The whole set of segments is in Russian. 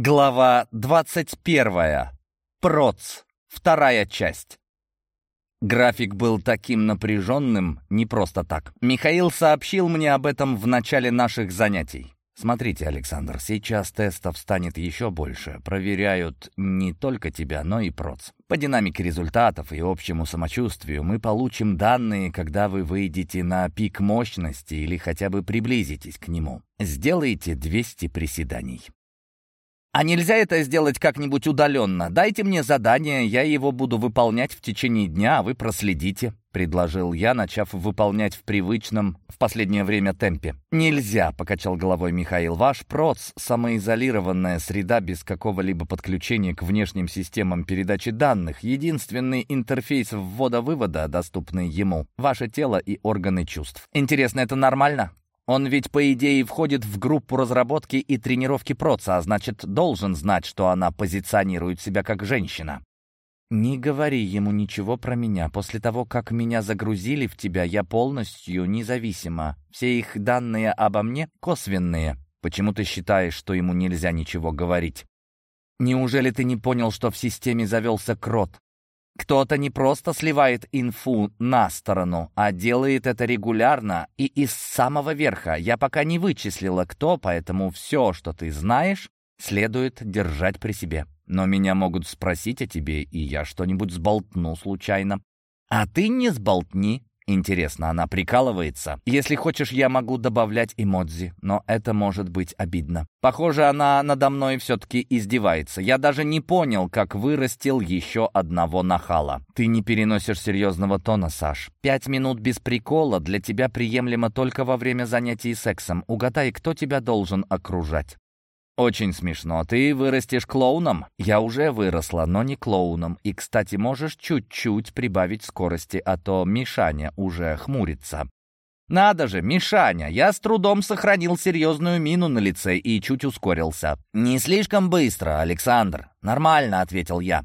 Глава 21. Проц. Вторая часть. График был таким напряженным не просто так. Михаил сообщил мне об этом в начале наших занятий. Смотрите, Александр, сейчас тестов станет еще больше. Проверяют не только тебя, но и проц. По динамике результатов и общему самочувствию мы получим данные, когда вы выйдете на пик мощности или хотя бы приблизитесь к нему. Сделайте 200 приседаний. А нельзя это сделать как-нибудь удаленно? Дайте мне задание, я его буду выполнять в течение дня, а вы проследите», — предложил я, начав выполнять в привычном в последнее время темпе. «Нельзя», — покачал головой Михаил. «Ваш ПРОЦ — самоизолированная среда без какого-либо подключения к внешним системам передачи данных. Единственный интерфейс ввода-вывода, доступный ему — ваше тело и органы чувств. Интересно, это нормально?» Он ведь, по идее, входит в группу разработки и тренировки проца, а значит, должен знать, что она позиционирует себя как женщина. «Не говори ему ничего про меня. После того, как меня загрузили в тебя, я полностью независима. Все их данные обо мне косвенные. Почему ты считаешь, что ему нельзя ничего говорить? Неужели ты не понял, что в системе завелся крот? Кто-то не просто сливает инфу на сторону, а делает это регулярно и из самого верха. Я пока не вычислила, кто, поэтому все, что ты знаешь, следует держать при себе. Но меня могут спросить о тебе, и я что-нибудь сболтну случайно. А ты не сболтни, Интересно, она прикалывается? Если хочешь, я могу добавлять эмодзи, но это может быть обидно. Похоже, она надо мной все-таки издевается. Я даже не понял, как вырастил еще одного нахала. Ты не переносишь серьезного тона, Саш. Пять минут без прикола для тебя приемлемо только во время занятий сексом. Угадай, кто тебя должен окружать. «Очень смешно. Ты вырастешь клоуном?» «Я уже выросла, но не клоуном. И, кстати, можешь чуть-чуть прибавить скорости, а то Мишаня уже хмурится». «Надо же, Мишаня! Я с трудом сохранил серьезную мину на лице и чуть ускорился». «Не слишком быстро, Александр. Нормально», — ответил я.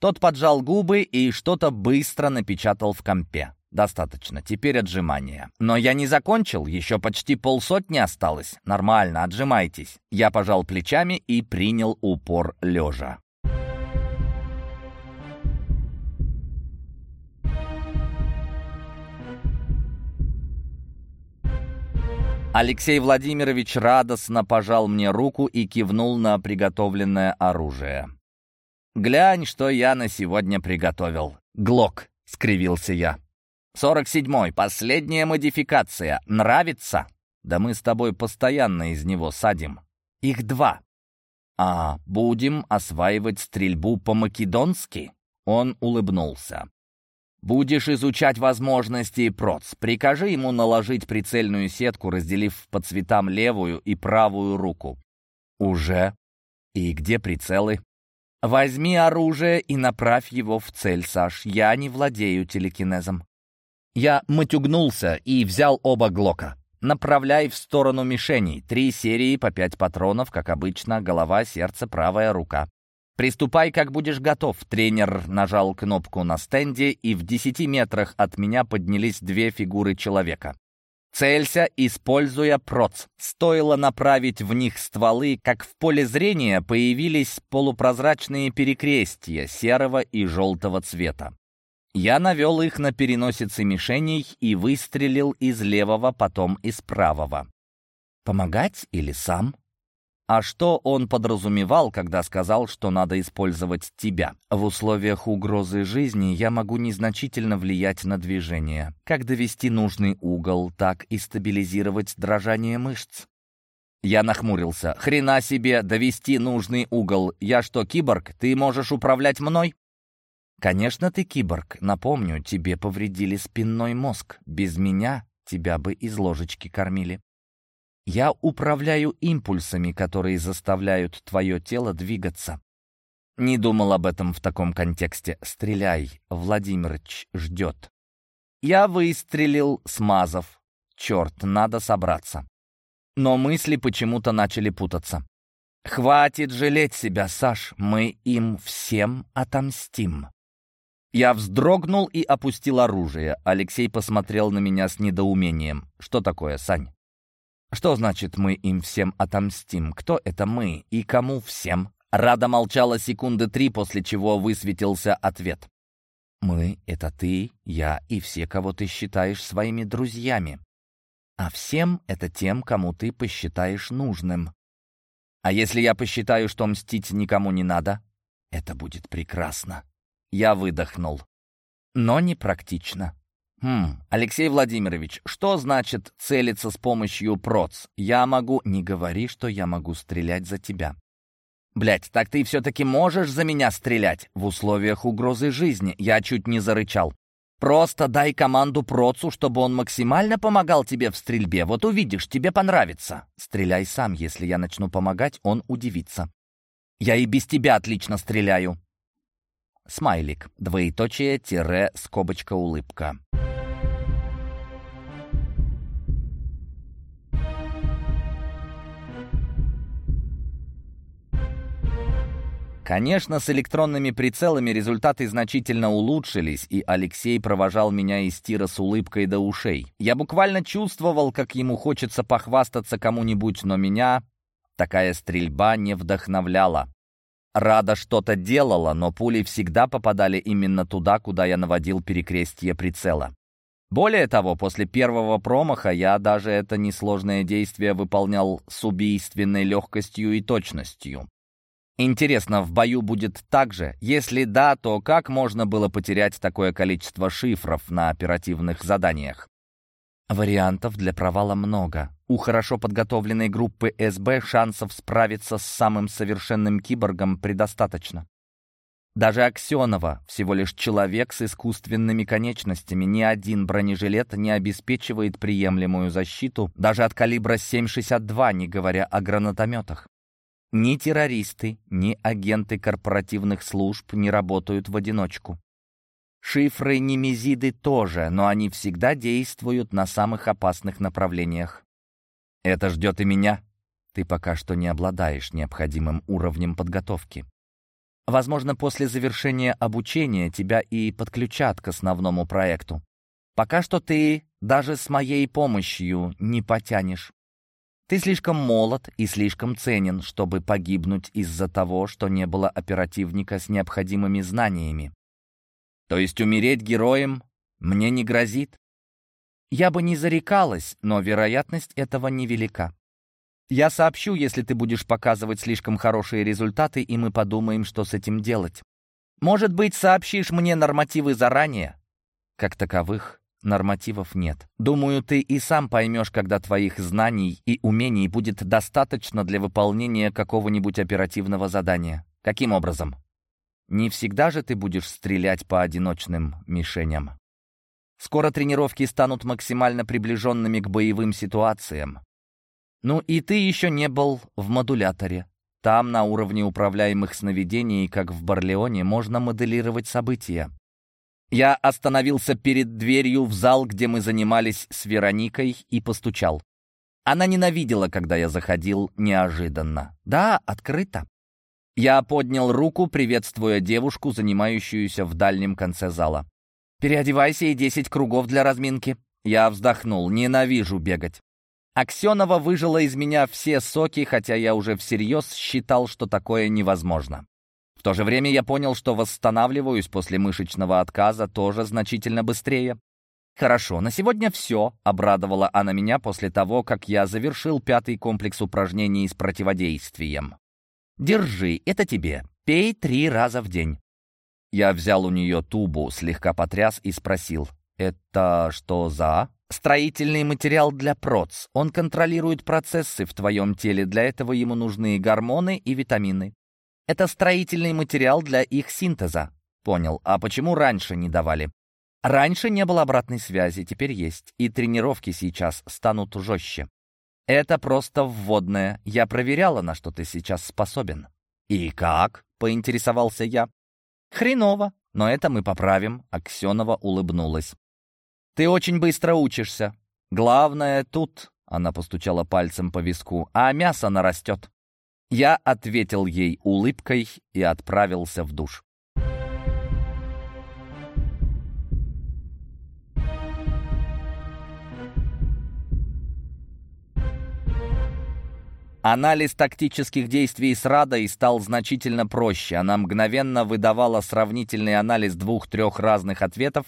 Тот поджал губы и что-то быстро напечатал в компе. Достаточно, теперь отжимания. Но я не закончил, еще почти полсотни осталось. Нормально, отжимайтесь. Я пожал плечами и принял упор лежа. Алексей Владимирович радостно пожал мне руку и кивнул на приготовленное оружие. «Глянь, что я на сегодня приготовил. Глок», — скривился я. «Сорок седьмой, последняя модификация. Нравится?» «Да мы с тобой постоянно из него садим. Их два». «А будем осваивать стрельбу по-македонски?» Он улыбнулся. «Будешь изучать возможности проц. Прикажи ему наложить прицельную сетку, разделив по цветам левую и правую руку». «Уже? И где прицелы?» «Возьми оружие и направь его в цель, Саш. Я не владею телекинезом». Я матюгнулся и взял оба глока. «Направляй в сторону мишеней. Три серии по пять патронов, как обычно, голова, сердце, правая рука. «Приступай, как будешь готов». Тренер нажал кнопку на стенде, и в десяти метрах от меня поднялись две фигуры человека. Целься, используя проц. Стоило направить в них стволы, как в поле зрения появились полупрозрачные перекрестия серого и желтого цвета. Я навел их на переносицы мишеней и выстрелил из левого, потом из правого. Помогать или сам? А что он подразумевал, когда сказал, что надо использовать тебя? В условиях угрозы жизни я могу незначительно влиять на движение. Как довести нужный угол, так и стабилизировать дрожание мышц. Я нахмурился. «Хрена себе, довести нужный угол. Я что, киборг? Ты можешь управлять мной?» «Конечно ты киборг. Напомню, тебе повредили спинной мозг. Без меня тебя бы из ложечки кормили. Я управляю импульсами, которые заставляют твое тело двигаться. Не думал об этом в таком контексте. Стреляй, Владимирыч ждет. Я выстрелил, смазав. Черт, надо собраться. Но мысли почему-то начали путаться. «Хватит жалеть себя, Саш, мы им всем отомстим». Я вздрогнул и опустил оружие. Алексей посмотрел на меня с недоумением. «Что такое, Сань?» Что значит мы им всем отомстим? Кто это мы и кому всем? Рада молчала секунды три, после чего высветился ответ. «Мы — это ты, я и все, кого ты считаешь своими друзьями. А всем — это тем, кому ты посчитаешь нужным. А если я посчитаю, что мстить никому не надо, это будет прекрасно». Я выдохнул. Но непрактично. «Хм, Алексей Владимирович, что значит целиться с помощью проц? Я могу...» «Не говори, что я могу стрелять за тебя. «Блядь, так ты все-таки можешь за меня стрелять?» В условиях угрозы жизни я чуть не зарычал. «Просто дай команду Процу, чтобы он максимально помогал тебе в стрельбе. Вот увидишь, тебе понравится. Стреляй сам, если я начну помогать, он удивится. Я и без тебя отлично стреляю». Смайлик, двоеточие, тире, скобочка, улыбка. Конечно, с электронными прицелами результаты значительно улучшились, и Алексей провожал меня из тира с улыбкой до ушей. Я буквально чувствовал, как ему хочется похвастаться кому-нибудь, но меня такая стрельба не вдохновляла. Рада что-то делала, но пули всегда попадали именно туда, куда я наводил перекрестие прицела. Более того, после первого промаха я даже это несложное действие выполнял с убийственной легкостью и точностью. Интересно, в бою будет так же? Если да, то как можно было потерять такое количество шифров на оперативных заданиях? Вариантов для провала много. У хорошо подготовленной группы СБ шансов справиться с самым совершенным киборгом предостаточно. Даже Аксенова, всего лишь человек с искусственными конечностями, ни один бронежилет не обеспечивает приемлемую защиту даже от калибра 7,62, не говоря о гранатометах. Ни террористы, ни агенты корпоративных служб не работают в одиночку. Шифры немезиды тоже, но они всегда действуют на самых опасных направлениях. Это ждет и меня. Ты пока что не обладаешь необходимым уровнем подготовки. Возможно, после завершения обучения тебя и подключат к основному проекту. Пока что ты даже с моей помощью не потянешь. Ты слишком молод и слишком ценен, чтобы погибнуть из-за того, что не было оперативника с необходимыми знаниями. То есть умереть героем мне не грозит? Я бы не зарекалась, но вероятность этого невелика. Я сообщу, если ты будешь показывать слишком хорошие результаты, и мы подумаем, что с этим делать. Может быть, сообщишь мне нормативы заранее? Как таковых нормативов нет. Думаю, ты и сам поймешь, когда твоих знаний и умений будет достаточно для выполнения какого-нибудь оперативного задания. Каким образом? Не всегда же ты будешь стрелять по одиночным мишеням. Скоро тренировки станут максимально приближенными к боевым ситуациям. Ну и ты еще не был в модуляторе. Там, на уровне управляемых сновидений, как в Барлеоне, можно моделировать события. Я остановился перед дверью в зал, где мы занимались с Вероникой, и постучал. Она ненавидела, когда я заходил неожиданно. «Да, открыто». Я поднял руку, приветствуя девушку, занимающуюся в дальнем конце зала. «Переодевайся и десять кругов для разминки». Я вздохнул. «Ненавижу бегать». Аксенова выжила из меня все соки, хотя я уже всерьез считал, что такое невозможно то же время я понял, что восстанавливаюсь после мышечного отказа тоже значительно быстрее. «Хорошо, на сегодня все», — обрадовала она меня после того, как я завершил пятый комплекс упражнений с противодействием. «Держи, это тебе. Пей три раза в день». Я взял у нее тубу, слегка потряс и спросил, «Это что за?» «Строительный материал для проц. Он контролирует процессы в твоем теле, для этого ему нужны гормоны и витамины. Это строительный материал для их синтеза. Понял. А почему раньше не давали? Раньше не было обратной связи, теперь есть. И тренировки сейчас станут жестче. Это просто вводное. Я проверяла, на что ты сейчас способен. И как? Поинтересовался я. Хреново, но это мы поправим. Аксенова улыбнулась. Ты очень быстро учишься. Главное тут, она постучала пальцем по виску, а мясо нарастет. Я ответил ей улыбкой и отправился в душ. Анализ тактических действий с Радой стал значительно проще. Она мгновенно выдавала сравнительный анализ двух-трех разных ответов,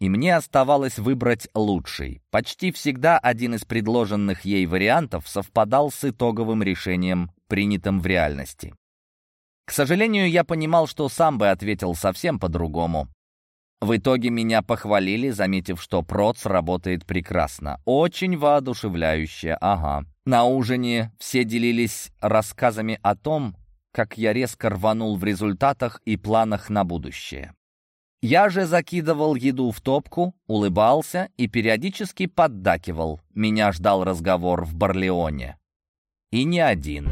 и мне оставалось выбрать лучший. Почти всегда один из предложенных ей вариантов совпадал с итоговым решением, принятым в реальности. К сожалению, я понимал, что сам бы ответил совсем по-другому. В итоге меня похвалили, заметив, что проц работает прекрасно. Очень воодушевляюще, ага. На ужине все делились рассказами о том, как я резко рванул в результатах и планах на будущее. Я же закидывал еду в топку, улыбался и периодически поддакивал. Меня ждал разговор в Барлеоне. И не один.